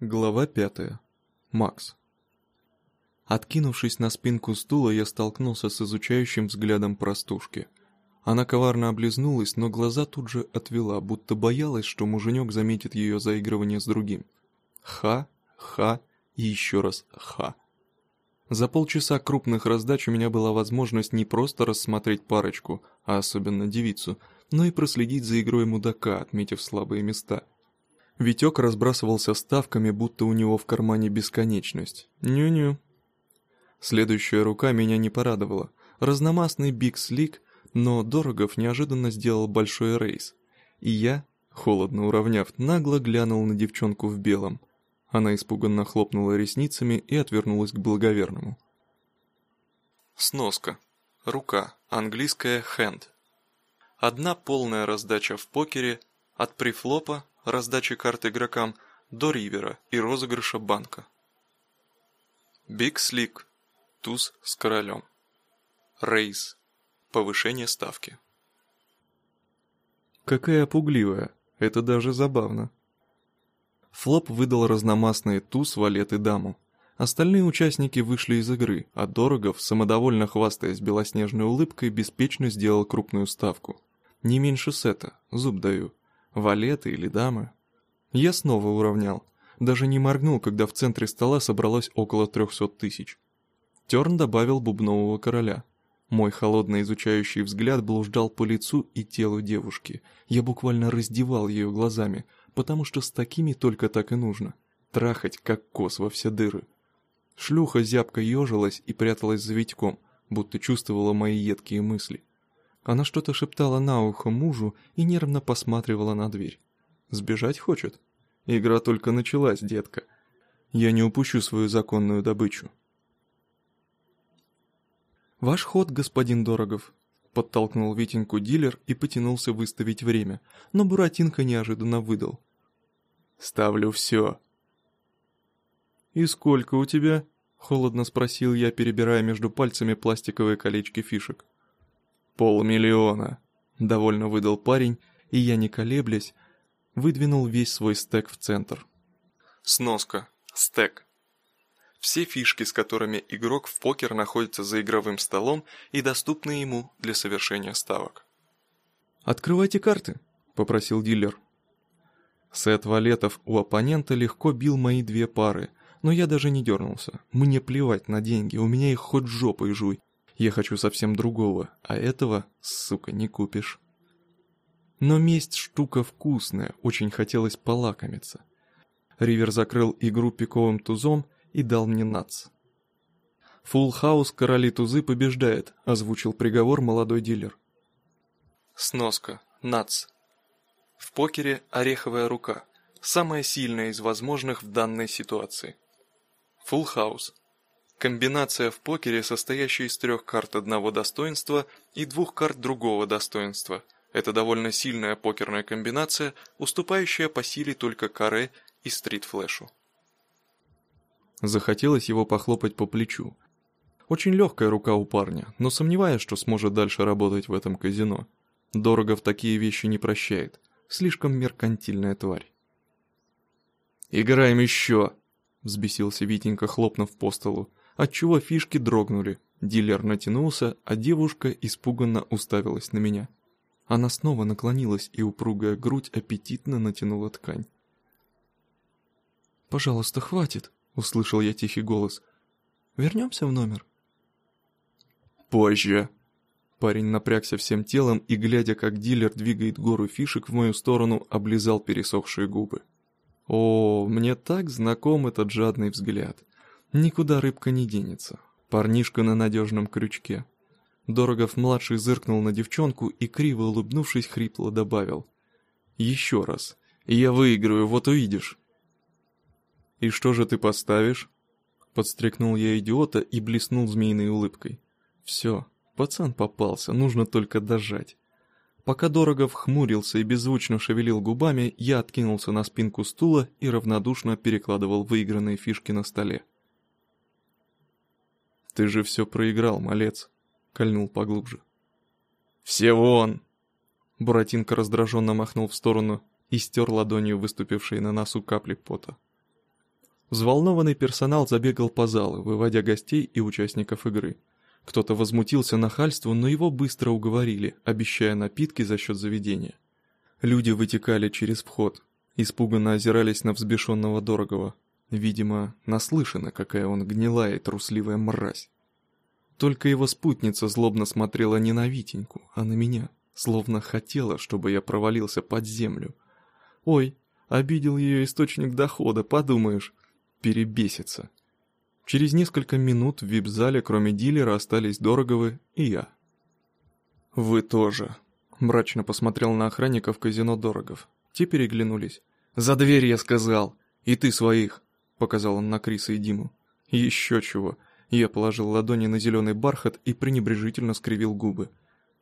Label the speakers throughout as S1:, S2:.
S1: Глава пятая. Макс. Откинувшись на спинку стула, я столкнулся с изучающим взглядом простушки. Она коварно облизнулась, но глаза тут же отвела, будто боялась, что муженек заметит ее заигрывание с другим. Ха, ха и еще раз ха. За полчаса крупных раздач у меня была возможность не просто рассмотреть парочку, а особенно девицу, но и проследить за игрой мудака, отметив слабые места – Витек разбрасывался ставками, будто у него в кармане бесконечность. Ню-ню. Следующая рука меня не порадовала. Разномастный биг слик, но Дорогов неожиданно сделал большой рейс. И я, холодно уравняв, нагло глянул на девчонку в белом. Она испуганно хлопнула ресницами и отвернулась к благоверному. Сноска. Рука. Английская hand. Одна полная раздача в покере от прифлопа раздачи карт игрокам до ривера и розыгрыша банка. Биг Слик. Туз с королем. Рейс. Повышение ставки. Какая пугливая. Это даже забавно. Флоп выдал разномастные туз, валет и даму. Остальные участники вышли из игры, а Дорогов, самодовольно хвастаясь белоснежной улыбкой, беспечно сделал крупную ставку. Не меньше сета, зуб даю валеты или дамы. Я снова уравнял. Даже не моргнул, когда в центре стола собралось около трехсот тысяч. Терн добавил бубнового короля. Мой холодно изучающий взгляд блуждал по лицу и телу девушки. Я буквально раздевал ее глазами, потому что с такими только так и нужно. Трахать, как кос во все дыры. Шлюха зябко ежилась и пряталась за Витьком, будто чувствовала мои едкие мысли. Она что-то шептала на ухо мужу и нервно посматривала на дверь. «Сбежать хочет?» «Игра только началась, детка. Я не упущу свою законную добычу». «Ваш ход, господин Дорогов», — подтолкнул Витеньку дилер и потянулся выставить время, но Буратинка неожиданно выдал. «Ставлю все». «И сколько у тебя?» — холодно спросил я, перебирая между пальцами пластиковые колечки фишек. «Полмиллиона», — довольно выдал парень, и я, не колеблясь, выдвинул весь свой стек в центр. Сноска. Стек. Все фишки, с которыми игрок в покер находится за игровым столом и доступны ему для совершения ставок. «Открывайте карты», — попросил дилер. Сет валетов у оппонента легко бил мои две пары, но я даже не дернулся. Мне плевать на деньги, у меня их хоть жопой жуй. Я хочу совсем другого, а этого, сука, не купишь. Но месть штука вкусная, очень хотелось полакомиться. Ривер закрыл игру пиковым тузом и дал мне нац. «Фулл хаус короли тузы побеждает», — озвучил приговор молодой дилер. Сноска. Нац. В покере ореховая рука. Самая сильная из возможных в данной ситуации. Фулл хаус. Комбинация в покере, состоящая из трех карт одного достоинства и двух карт другого достоинства. Это довольно сильная покерная комбинация, уступающая по силе только каре и стрит-флешу. Захотелось его похлопать по плечу. Очень легкая рука у парня, но сомневаюсь, что сможет дальше работать в этом казино. Дорого в такие вещи не прощает. Слишком меркантильная тварь. «Играем еще!» — взбесился Витенька, хлопнув по столу отчего фишки дрогнули. Дилер натянулся, а девушка испуганно уставилась на меня. Она снова наклонилась, и упругая грудь аппетитно натянула ткань. «Пожалуйста, хватит», — услышал я тихий голос. «Вернемся в номер?»
S2: «Позже».
S1: Парень напрягся всем телом и, глядя, как дилер двигает гору фишек в мою сторону, облизал пересохшие губы. О, мне так знаком этот жадный взгляд. Никуда рыбка не денется. Парнишка на надежном крючке. Дорогов-младший зыркнул на девчонку и, криво улыбнувшись, хрипло добавил. «Еще раз. Я выиграю, вот увидишь». «И что же ты поставишь?» Подстрекнул я идиота и блеснул змеиной улыбкой. «Все, пацан попался, нужно только дожать». Пока Дорогов хмурился и беззвучно шевелил губами, я откинулся на спинку стула и равнодушно перекладывал выигранные фишки на столе.
S2: «Ты же все проиграл, малец», — кольнул поглубже.
S1: «Все вон!» Буратинка раздраженно махнул в сторону и стер ладонью выступившие на носу капли пота. Взволнованный персонал забегал по залу, выводя гостей и участников игры. Кто-то возмутился нахальству, но его быстро уговорили, обещая напитки за счет заведения. Люди вытекали через вход, испуганно озирались на взбешенного Дорогого. Видимо, наслышано, какая он гнилая и трусливая мразь. Только его спутница злобно смотрела не на Витеньку, а на меня, словно хотела, чтобы я провалился под землю. Ой, обидел ее источник дохода, подумаешь, перебесится. Через несколько минут в вип-зале, кроме дилера, остались Дороговы и я. «Вы тоже», — мрачно посмотрел на охранников казино Дорогов. Те переглянулись. «За дверь, я сказал! И ты своих!» — показал он на Криса и Диму. «Еще чего!» Я положил ладони на зеленый бархат и пренебрежительно скривил губы.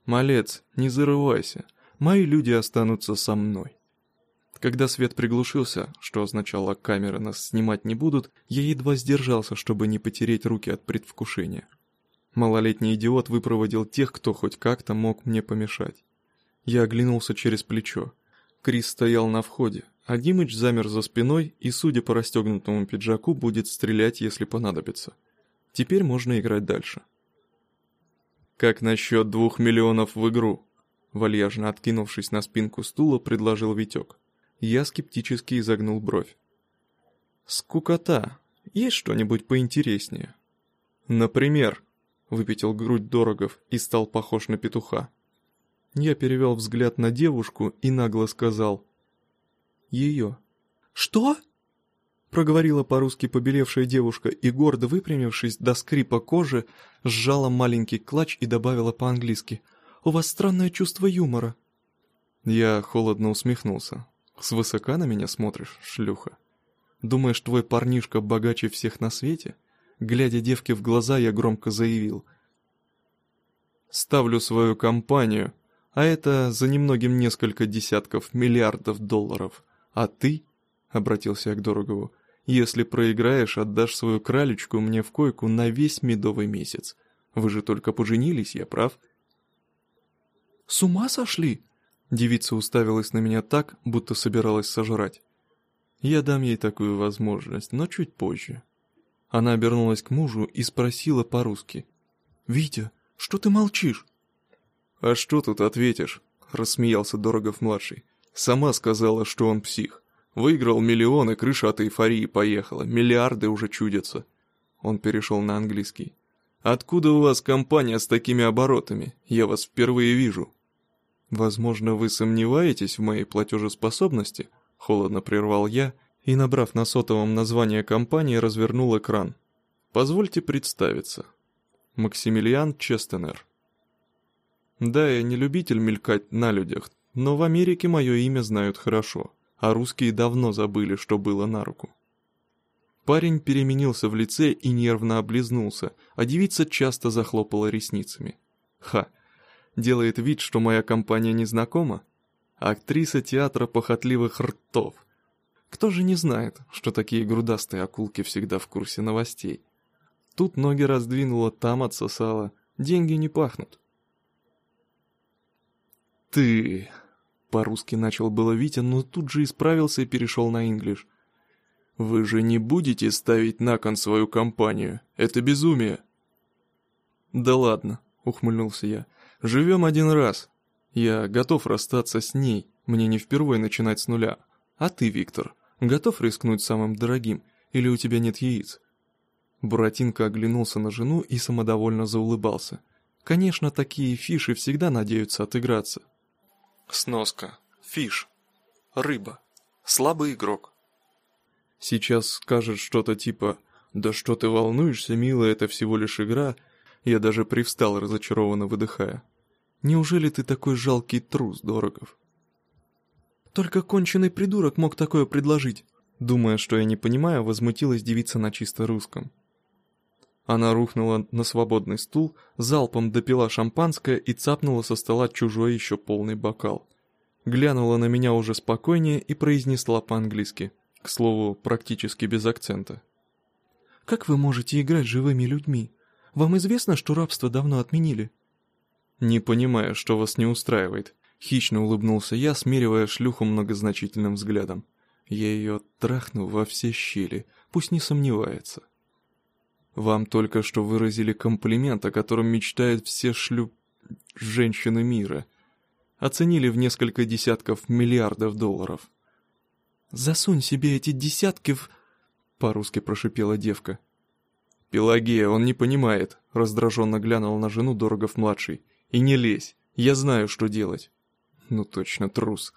S1: «Малец, не зарывайся. Мои люди останутся со мной». Когда свет приглушился, что означало камеры нас снимать не будут, я едва сдержался, чтобы не потереть руки от предвкушения. Малолетний идиот выпроводил тех, кто хоть как-то мог мне помешать. Я оглянулся через плечо. Крис стоял на входе, а Димыч замер за спиной и, судя по расстегнутому пиджаку, будет стрелять, если понадобится. Теперь можно играть дальше. «Как насчет двух миллионов в игру?» Вальяжно откинувшись на спинку стула, предложил Витек. Я скептически изогнул бровь. «Скукота. Есть что-нибудь поинтереснее?» «Например?» — выпятил грудь Дорогов и стал похож на петуха. Я перевел взгляд на девушку и нагло сказал. «Ее». «Что?» Проговорила по-русски побелевшая девушка и, гордо выпрямившись до скрипа кожи, сжала маленький клатч и добавила по-английски. «У вас странное чувство юмора». Я холодно усмехнулся. Свысока на меня смотришь, шлюха? Думаешь, твой парнишка богаче всех на свете? Глядя девке в глаза, я громко заявил. Ставлю свою компанию, а это за немногим несколько десятков миллиардов долларов. А ты, — обратился я к Дорогову, — если проиграешь, отдашь свою кралечку мне в койку на весь медовый месяц. Вы же только поженились, я прав? «С ума сошли?» Девица уставилась на меня так, будто собиралась сожрать. Я дам ей такую возможность, но чуть позже. Она обернулась к мужу и спросила по-русски. «Витя, что ты молчишь?» «А что тут ответишь?» — рассмеялся Дорогов-младший. «Сама сказала, что он псих. Выиграл миллионы, крыша от эйфории поехала, миллиарды уже чудятся». Он перешел на английский. «Откуда у вас компания с такими оборотами? Я вас впервые вижу». «Возможно, вы сомневаетесь в моей платежеспособности?» — холодно прервал я и, набрав на сотовом название компании, развернул экран. «Позвольте представиться. Максимилиан Честенер». Да, я не любитель мелькать на людях, но в Америке мое имя знают хорошо, а русские давно забыли, что было на руку. Парень переменился в лице и нервно облизнулся, а девица часто захлопала ресницами. Ха, делает вид, что моя компания не знакома? Актриса театра похотливых ртов. Кто же не знает, что такие грудастые акулки всегда в курсе новостей? Тут ноги раздвинула, там отсосала. Деньги не пахнут. «Ты...» — по-русски начал было Витя, но тут же исправился и перешел на инглиш. «Вы же не будете ставить на кон свою компанию? Это безумие!» «Да ладно», — ухмыльнулся я. Живем один раз. Я готов расстаться с ней, мне не впервые начинать с нуля. А ты, Виктор, готов рискнуть самым дорогим, или у тебя нет яиц?» Буратинка оглянулся на жену и самодовольно заулыбался. Конечно, такие фиши всегда надеются отыграться. Сноска. Фиш. Рыба. Слабый игрок. Сейчас скажет что-то типа «Да что ты волнуешься, милая, это всего лишь игра», я даже привстал, разочарованно выдыхая. «Неужели ты такой жалкий трус, Дорогов?» «Только конченый придурок мог такое предложить», Думая, что я не понимаю, возмутилась девица на чисто русском. Она рухнула на свободный стул, залпом допила шампанское и цапнула со стола чужой еще полный бокал. Глянула на меня уже спокойнее и произнесла по-английски, к слову, практически без акцента. «Как вы можете играть живыми людьми? Вам известно, что рабство давно отменили?» «Не понимаю, что вас не устраивает», — хищно улыбнулся я, смиривая шлюху многозначительным взглядом. Я ее трахну во все щели, пусть не сомневается. Вам только что выразили комплимент, о котором мечтают все шлюп... женщины мира. Оценили в несколько десятков миллиардов долларов. «Засунь себе эти десятки в...» — по-русски прошипела девка. «Пелагея, он не понимает», — раздраженно глянул на жену Дорогов-младший. «И не лезь, я знаю, что делать». «Ну точно, трус.